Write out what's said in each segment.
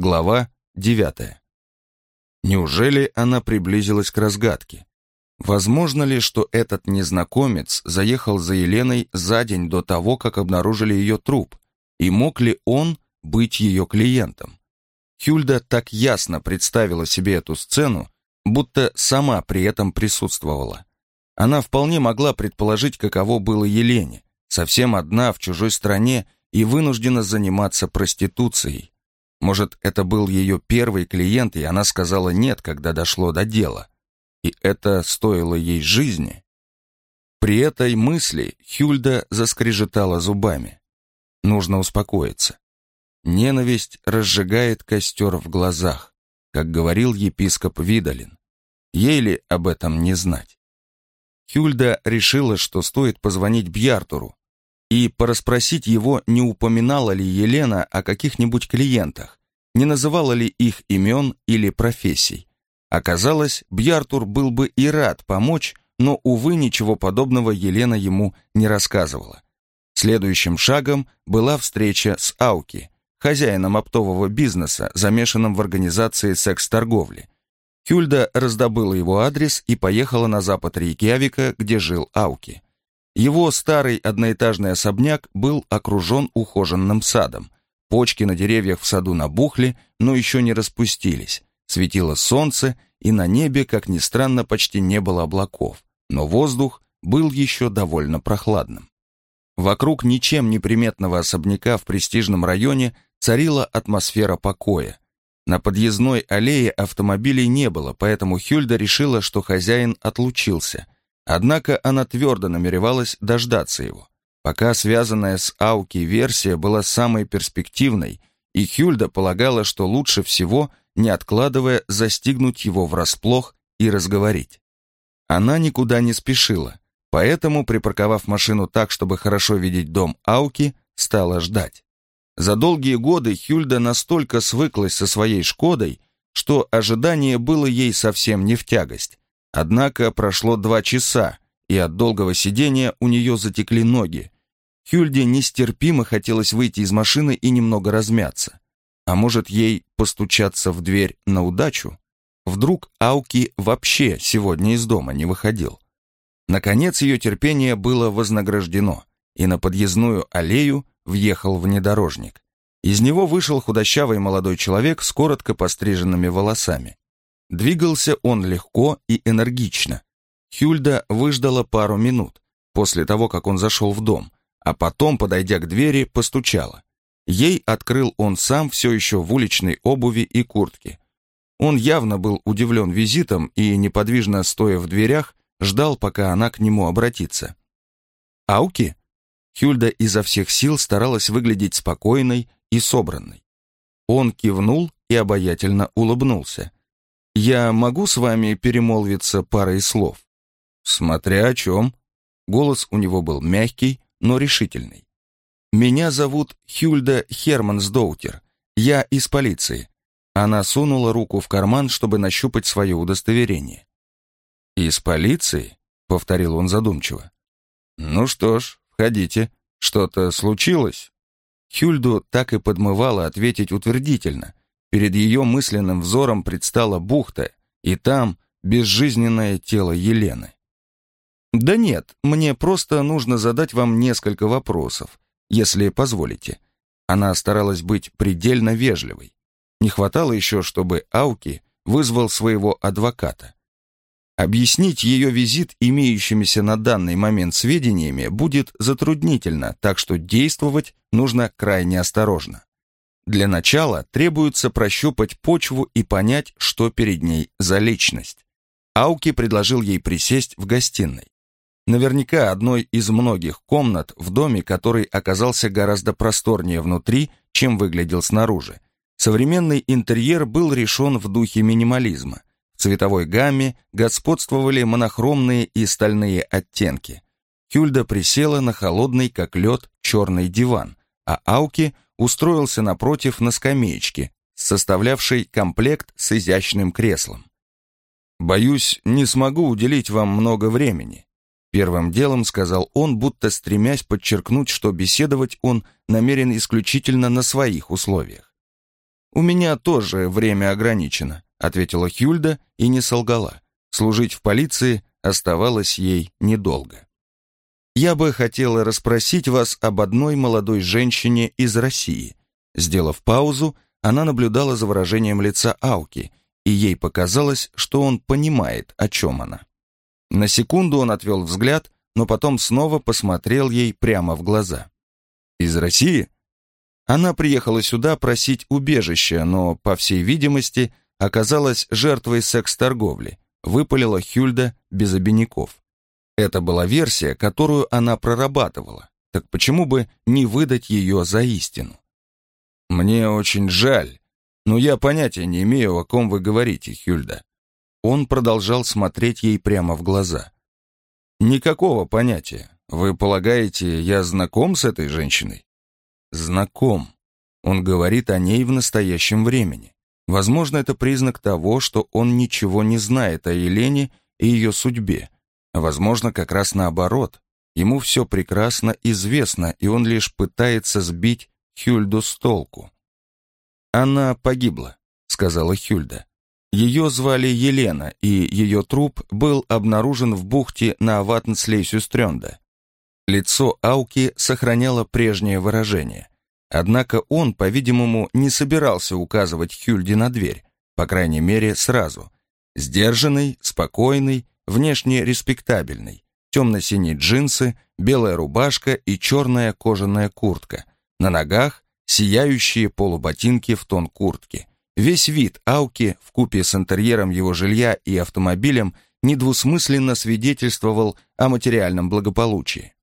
Глава 9. Неужели она приблизилась к разгадке? Возможно ли, что этот незнакомец заехал за Еленой за день до того, как обнаружили ее труп? И мог ли он быть ее клиентом? Хюльда так ясно представила себе эту сцену, будто сама при этом присутствовала. Она вполне могла предположить, каково было Елене, совсем одна в чужой стране и вынуждена заниматься проституцией. Может, это был ее первый клиент, и она сказала «нет», когда дошло до дела. И это стоило ей жизни. При этой мысли Хюльда заскрежетала зубами. Нужно успокоиться. Ненависть разжигает костер в глазах, как говорил епископ Видалин. Ей ли об этом не знать? Хюльда решила, что стоит позвонить Бьяртуру, и порасспросить его, не упоминала ли Елена о каких-нибудь клиентах, не называла ли их имен или профессий. Оказалось, Бьяртур был бы и рад помочь, но, увы, ничего подобного Елена ему не рассказывала. Следующим шагом была встреча с Ауки, хозяином оптового бизнеса, замешанным в организации секс-торговли. Хюльда раздобыла его адрес и поехала на запад Рейкьявика, где жил Ауки. Его старый одноэтажный особняк был окружен ухоженным садом. Почки на деревьях в саду набухли, но еще не распустились. Светило солнце, и на небе, как ни странно, почти не было облаков, но воздух был еще довольно прохладным. Вокруг ничем не приметного особняка в престижном районе царила атмосфера покоя. На подъездной аллее автомобилей не было, поэтому Хюльда решила, что хозяин отлучился – Однако она твердо намеревалась дождаться его. Пока связанная с Ауки версия была самой перспективной, и Хюльда полагала, что лучше всего, не откладывая, застигнуть его врасплох и разговорить. Она никуда не спешила, поэтому, припарковав машину так, чтобы хорошо видеть дом Ауки, стала ждать. За долгие годы Хюльда настолько свыклась со своей Шкодой, что ожидание было ей совсем не в тягость. Однако прошло два часа, и от долгого сидения у нее затекли ноги. Хюльде нестерпимо хотелось выйти из машины и немного размяться. А может, ей постучаться в дверь на удачу? Вдруг Ауки вообще сегодня из дома не выходил. Наконец ее терпение было вознаграждено, и на подъездную аллею въехал внедорожник. Из него вышел худощавый молодой человек с коротко постриженными волосами. Двигался он легко и энергично. Хюльда выждала пару минут после того, как он зашел в дом, а потом, подойдя к двери, постучала. Ей открыл он сам все еще в уличной обуви и куртке. Он явно был удивлен визитом и, неподвижно стоя в дверях, ждал, пока она к нему обратится. «Ауки?» Хюльда изо всех сил старалась выглядеть спокойной и собранной. Он кивнул и обаятельно улыбнулся. «Я могу с вами перемолвиться парой слов?» «Смотря о чем». Голос у него был мягкий, но решительный. «Меня зовут Хюльда Хермансдоутер. Я из полиции». Она сунула руку в карман, чтобы нащупать свое удостоверение. «Из полиции?» — повторил он задумчиво. «Ну что ж, входите. Что-то случилось?» Хюльду так и подмывало ответить утвердительно, Перед ее мысленным взором предстала бухта, и там безжизненное тело Елены. «Да нет, мне просто нужно задать вам несколько вопросов, если позволите». Она старалась быть предельно вежливой. Не хватало еще, чтобы Ауки вызвал своего адвоката. Объяснить ее визит имеющимися на данный момент сведениями будет затруднительно, так что действовать нужно крайне осторожно. Для начала требуется прощупать почву и понять, что перед ней за личность. Ауки предложил ей присесть в гостиной. Наверняка одной из многих комнат в доме, который оказался гораздо просторнее внутри, чем выглядел снаружи. Современный интерьер был решен в духе минимализма. В цветовой гамме господствовали монохромные и стальные оттенки. Хюльда присела на холодный, как лед, черный диван, а Ауки – устроился напротив на скамеечке, составлявшей комплект с изящным креслом. «Боюсь, не смогу уделить вам много времени», Первым делом сказал он, будто стремясь подчеркнуть, что беседовать он намерен исключительно на своих условиях. у меня тоже время ограничено», ответила Хюльда и не солгала. Служить в полиции оставалось ей недолго. «Я бы хотела расспросить вас об одной молодой женщине из России». Сделав паузу, она наблюдала за выражением лица Ауки, и ей показалось, что он понимает, о чем она. На секунду он отвел взгляд, но потом снова посмотрел ей прямо в глаза. «Из России?» Она приехала сюда просить убежища, но, по всей видимости, оказалась жертвой секс-торговли, выпалила Хюльда без обиняков. Это была версия, которую она прорабатывала, так почему бы не выдать ее за истину? «Мне очень жаль, но я понятия не имею, о ком вы говорите, Хюльда». Он продолжал смотреть ей прямо в глаза. «Никакого понятия. Вы полагаете, я знаком с этой женщиной?» «Знаком». Он говорит о ней в настоящем времени. Возможно, это признак того, что он ничего не знает о Елене и ее судьбе. Возможно, как раз наоборот. Ему все прекрасно известно, и он лишь пытается сбить Хюльду с толку. «Она погибла», — сказала Хюльда. Ее звали Елена, и ее труп был обнаружен в бухте на Ватнслейсюстрёнда. Лицо Ауки сохраняло прежнее выражение. Однако он, по-видимому, не собирался указывать Хюльде на дверь, по крайней мере, сразу. Сдержанный, спокойный, внешне респектабельный. Темно-синие джинсы, белая рубашка и черная кожаная куртка. На ногах сияющие полуботинки в тон куртки. Весь вид Ауки в купе с интерьером его жилья и автомобилем недвусмысленно свидетельствовал о материальном благополучии.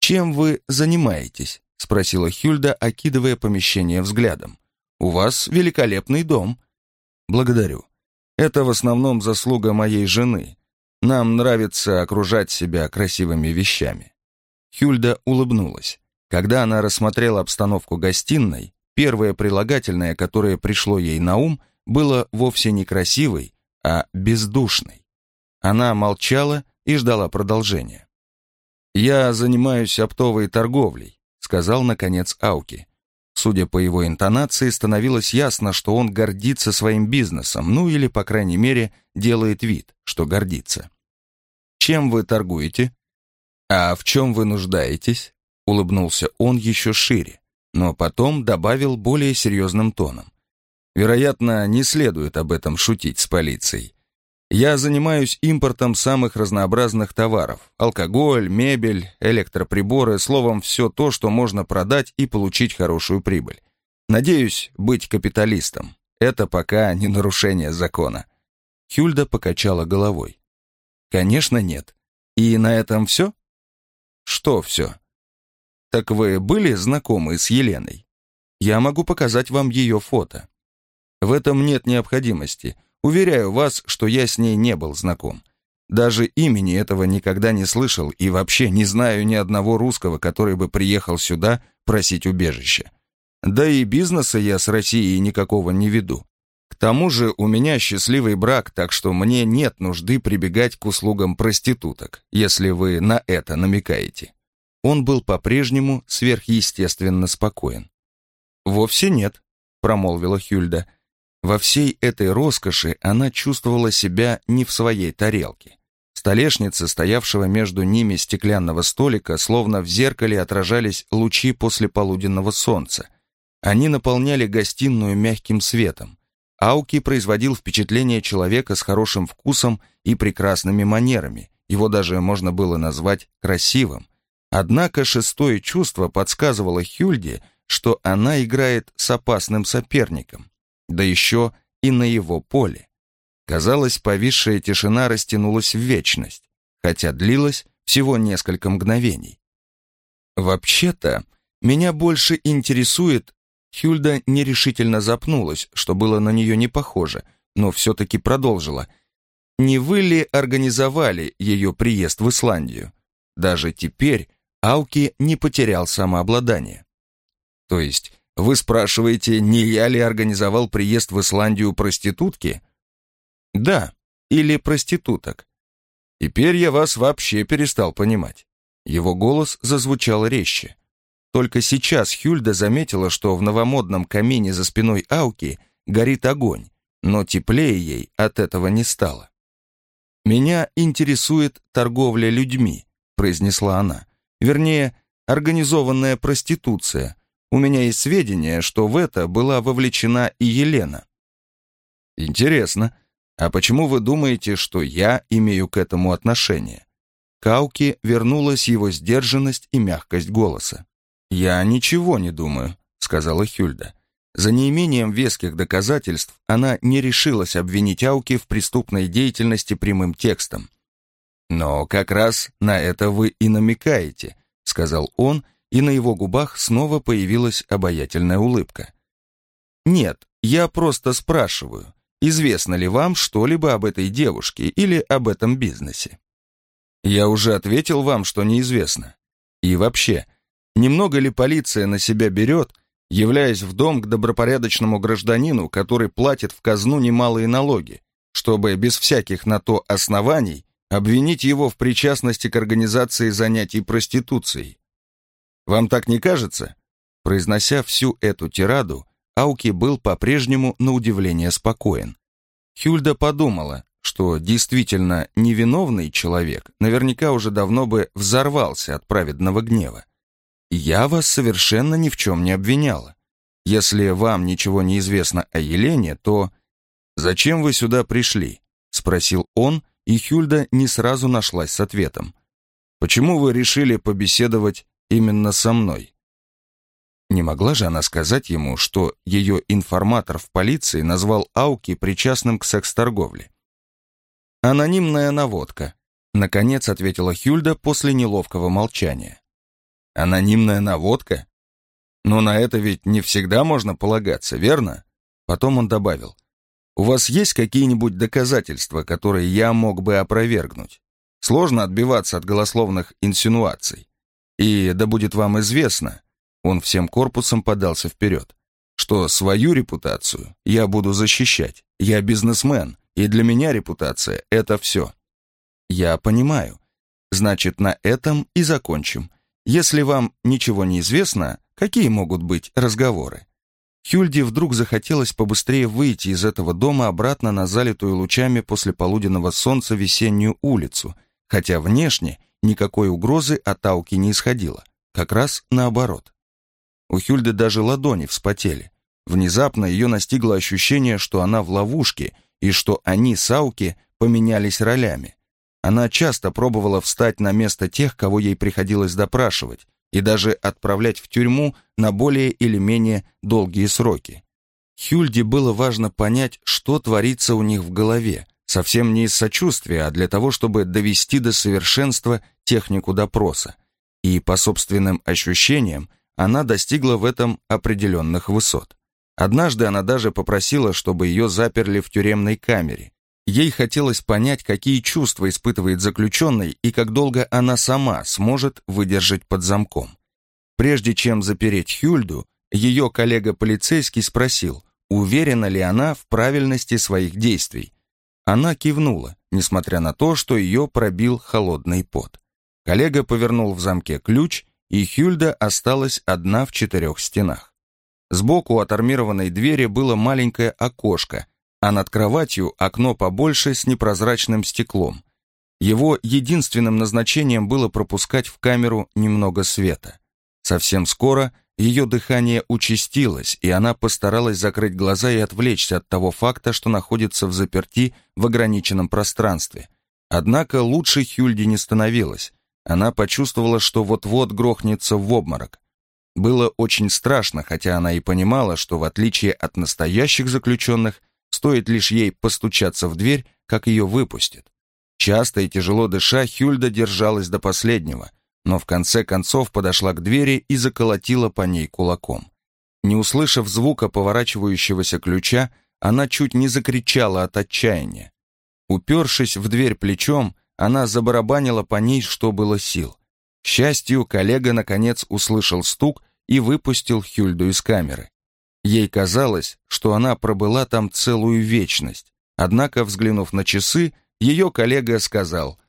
«Чем вы занимаетесь?» — спросила Хюльда, окидывая помещение взглядом. «У вас великолепный дом». «Благодарю. Это в основном заслуга моей жены. Нам нравится окружать себя красивыми вещами». Хюльда улыбнулась. Когда она рассмотрела обстановку гостиной, первое прилагательное, которое пришло ей на ум, было вовсе не красивой, а бездушной. Она молчала и ждала продолжения. «Я занимаюсь оптовой торговлей сказал, наконец, Ауки. Судя по его интонации, становилось ясно, что он гордится своим бизнесом, ну или, по крайней мере, делает вид, что гордится. «Чем вы торгуете?» «А в чем вы нуждаетесь?» Улыбнулся он еще шире, но потом добавил более серьезным тоном. «Вероятно, не следует об этом шутить с полицией. Я занимаюсь импортом самых разнообразных товаров. Алкоголь, мебель, электроприборы, словом, все то, что можно продать и получить хорошую прибыль. Надеюсь быть капиталистом. Это пока не нарушение закона. Хюльда покачала головой. Конечно, нет. И на этом все? Что все? Так вы были знакомы с Еленой? Я могу показать вам ее фото. В этом нет необходимости. Уверяю вас, что я с ней не был знаком. Даже имени этого никогда не слышал и вообще не знаю ни одного русского, который бы приехал сюда просить убежища. Да и бизнеса я с Россией никакого не веду. К тому же у меня счастливый брак, так что мне нет нужды прибегать к услугам проституток, если вы на это намекаете. Он был по-прежнему сверхъестественно спокоен. «Вовсе нет», — промолвила Хюльда. Во всей этой роскоши она чувствовала себя не в своей тарелке. Столешницы, стоявшего между ними стеклянного столика, словно в зеркале отражались лучи после полуденного солнца. Они наполняли гостиную мягким светом. Ауки производил впечатление человека с хорошим вкусом и прекрасными манерами. Его даже можно было назвать красивым. Однако шестое чувство подсказывало Хюльде, что она играет с опасным соперником да еще и на его поле. Казалось, повисшая тишина растянулась в вечность, хотя длилась всего несколько мгновений. «Вообще-то, меня больше интересует...» Хюльда нерешительно запнулась, что было на нее не похоже, но все-таки продолжила. «Не вы ли организовали ее приезд в Исландию?» Даже теперь Ауки не потерял самообладание. То есть вы спрашиваете, не я ли организовал приезд в Исландию проститутки? Да, или проституток. Теперь я вас вообще перестал понимать. Его голос зазвучал резче. Только сейчас Хюльда заметила, что в новомодном камине за спиной Ауки горит огонь, но теплее ей от этого не стало. «Меня интересует торговля людьми», — произнесла она. «Вернее, организованная проституция. У меня есть сведения, что в это была вовлечена и Елена». «Интересно. А почему вы думаете, что я имею к этому отношение?» Кауки вернулась его сдержанность и мягкость голоса. «Я ничего не думаю», — сказала Хюльда. За неимением веских доказательств она не решилась обвинить Ауки в преступной деятельности прямым текстом. «Но как раз на это вы и намекаете», — сказал он, и на его губах снова появилась обаятельная улыбка. «Нет, я просто спрашиваю, известно ли вам что-либо об этой девушке или об этом бизнесе?» Я уже ответил вам, что неизвестно. И вообще, немного ли полиция на себя берет, являясь в дом к добропорядочному гражданину, который платит в казну немалые налоги, чтобы без всяких на то оснований обвинить его в причастности к организации занятий проституцией? Вам так не кажется? Произнося всю эту тираду, Ауки был по-прежнему на удивление спокоен. Хюльда подумала, что действительно невиновный человек наверняка уже давно бы взорвался от праведного гнева. Я вас совершенно ни в чем не обвиняла. Если вам ничего не известно о Елене, то... «Зачем вы сюда пришли?» — спросил он, и Хюльда не сразу нашлась с ответом. «Почему вы решили побеседовать именно со мной?» Не могла же она сказать ему, что ее информатор в полиции назвал Ауки причастным к секс-торговле. «Анонимная наводка», — наконец ответила Хюльда после неловкого молчания. «Анонимная наводка? Но на это ведь не всегда можно полагаться, верно?» Потом он добавил. «У вас есть какие-нибудь доказательства, которые я мог бы опровергнуть? Сложно отбиваться от голословных инсинуаций. И да будет вам известно, он всем корпусом подался вперед, что свою репутацию я буду защищать. Я бизнесмен, и для меня репутация — это все. Я понимаю. Значит, на этом и закончим. Если вам ничего не известно, какие могут быть разговоры? Хюльде вдруг захотелось побыстрее выйти из этого дома обратно на залитую лучами после полуденного солнца весеннюю улицу, хотя внешне никакой угрозы от Ауки не исходило. Как раз наоборот. У Хюльды даже ладони вспотели. Внезапно ее настигло ощущение, что она в ловушке и что они с Ауки поменялись ролями. Она часто пробовала встать на место тех, кого ей приходилось допрашивать, и даже отправлять в тюрьму на более или менее долгие сроки. Хюльде было важно понять, что творится у них в голове, совсем не из сочувствия, а для того, чтобы довести до совершенства технику допроса. И по собственным ощущениям она достигла в этом определенных высот. Однажды она даже попросила, чтобы ее заперли в тюремной камере. Ей хотелось понять, какие чувства испытывает заключенный и как долго она сама сможет выдержать под замком. Прежде чем запереть Хюльду, ее коллега-полицейский спросил, уверена ли она в правильности своих действий. Она кивнула, несмотря на то, что ее пробил холодный пот. Коллега повернул в замке ключ, и Хюльда осталась одна в четырех стенах. Сбоку от армированной двери было маленькое окошко, а над кроватью окно побольше с непрозрачным стеклом. Его единственным назначением было пропускать в камеру немного света. Совсем скоро ее дыхание участилось, и она постаралась закрыть глаза и отвлечься от того факта, что находится в заперти в ограниченном пространстве. Однако лучше Хюльди не становилась. Она почувствовала, что вот-вот грохнется в обморок. Было очень страшно, хотя она и понимала, что в отличие от настоящих заключенных, стоит лишь ей постучаться в дверь, как ее выпустят. Часто и тяжело дыша, Хюльда держалась до последнего, но в конце концов подошла к двери и заколотила по ней кулаком. Не услышав звука поворачивающегося ключа, она чуть не закричала от отчаяния. Упершись в дверь плечом, она забарабанила по ней, что было сил. К счастью, коллега наконец услышал стук и выпустил Хюльду из камеры. Ей казалось, что она пробыла там целую вечность. Однако, взглянув на часы, ее коллега сказал,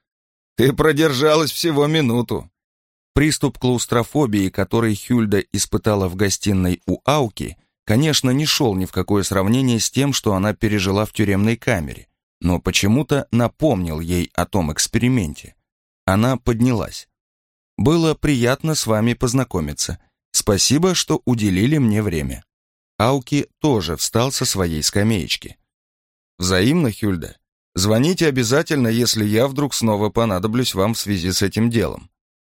«Ты продержалась всего минуту». Приступ клаустрофобии, который Хюльда испытала в гостиной у Ауки, конечно, не шел ни в какое сравнение с тем, что она пережила в тюремной камере, но почему-то напомнил ей о том эксперименте. Она поднялась. «Было приятно с вами познакомиться. Спасибо, что уделили мне время». Ауки тоже встал со своей скамеечки. «Взаимно, Хюльда. Звоните обязательно, если я вдруг снова понадоблюсь вам в связи с этим делом».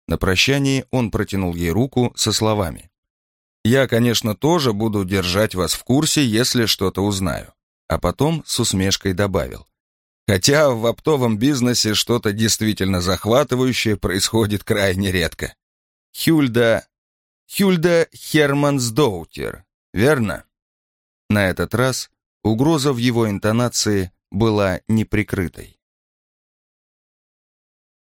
На прощании он протянул ей руку со словами. «Я, конечно, тоже буду держать вас в курсе, если что-то узнаю». А потом с усмешкой добавил. Хотя в оптовом бизнесе что-то действительно захватывающее происходит крайне редко. Хюльда... Хюльда Хермансдоутер, верно? На этот раз угроза в его интонации была неприкрытой.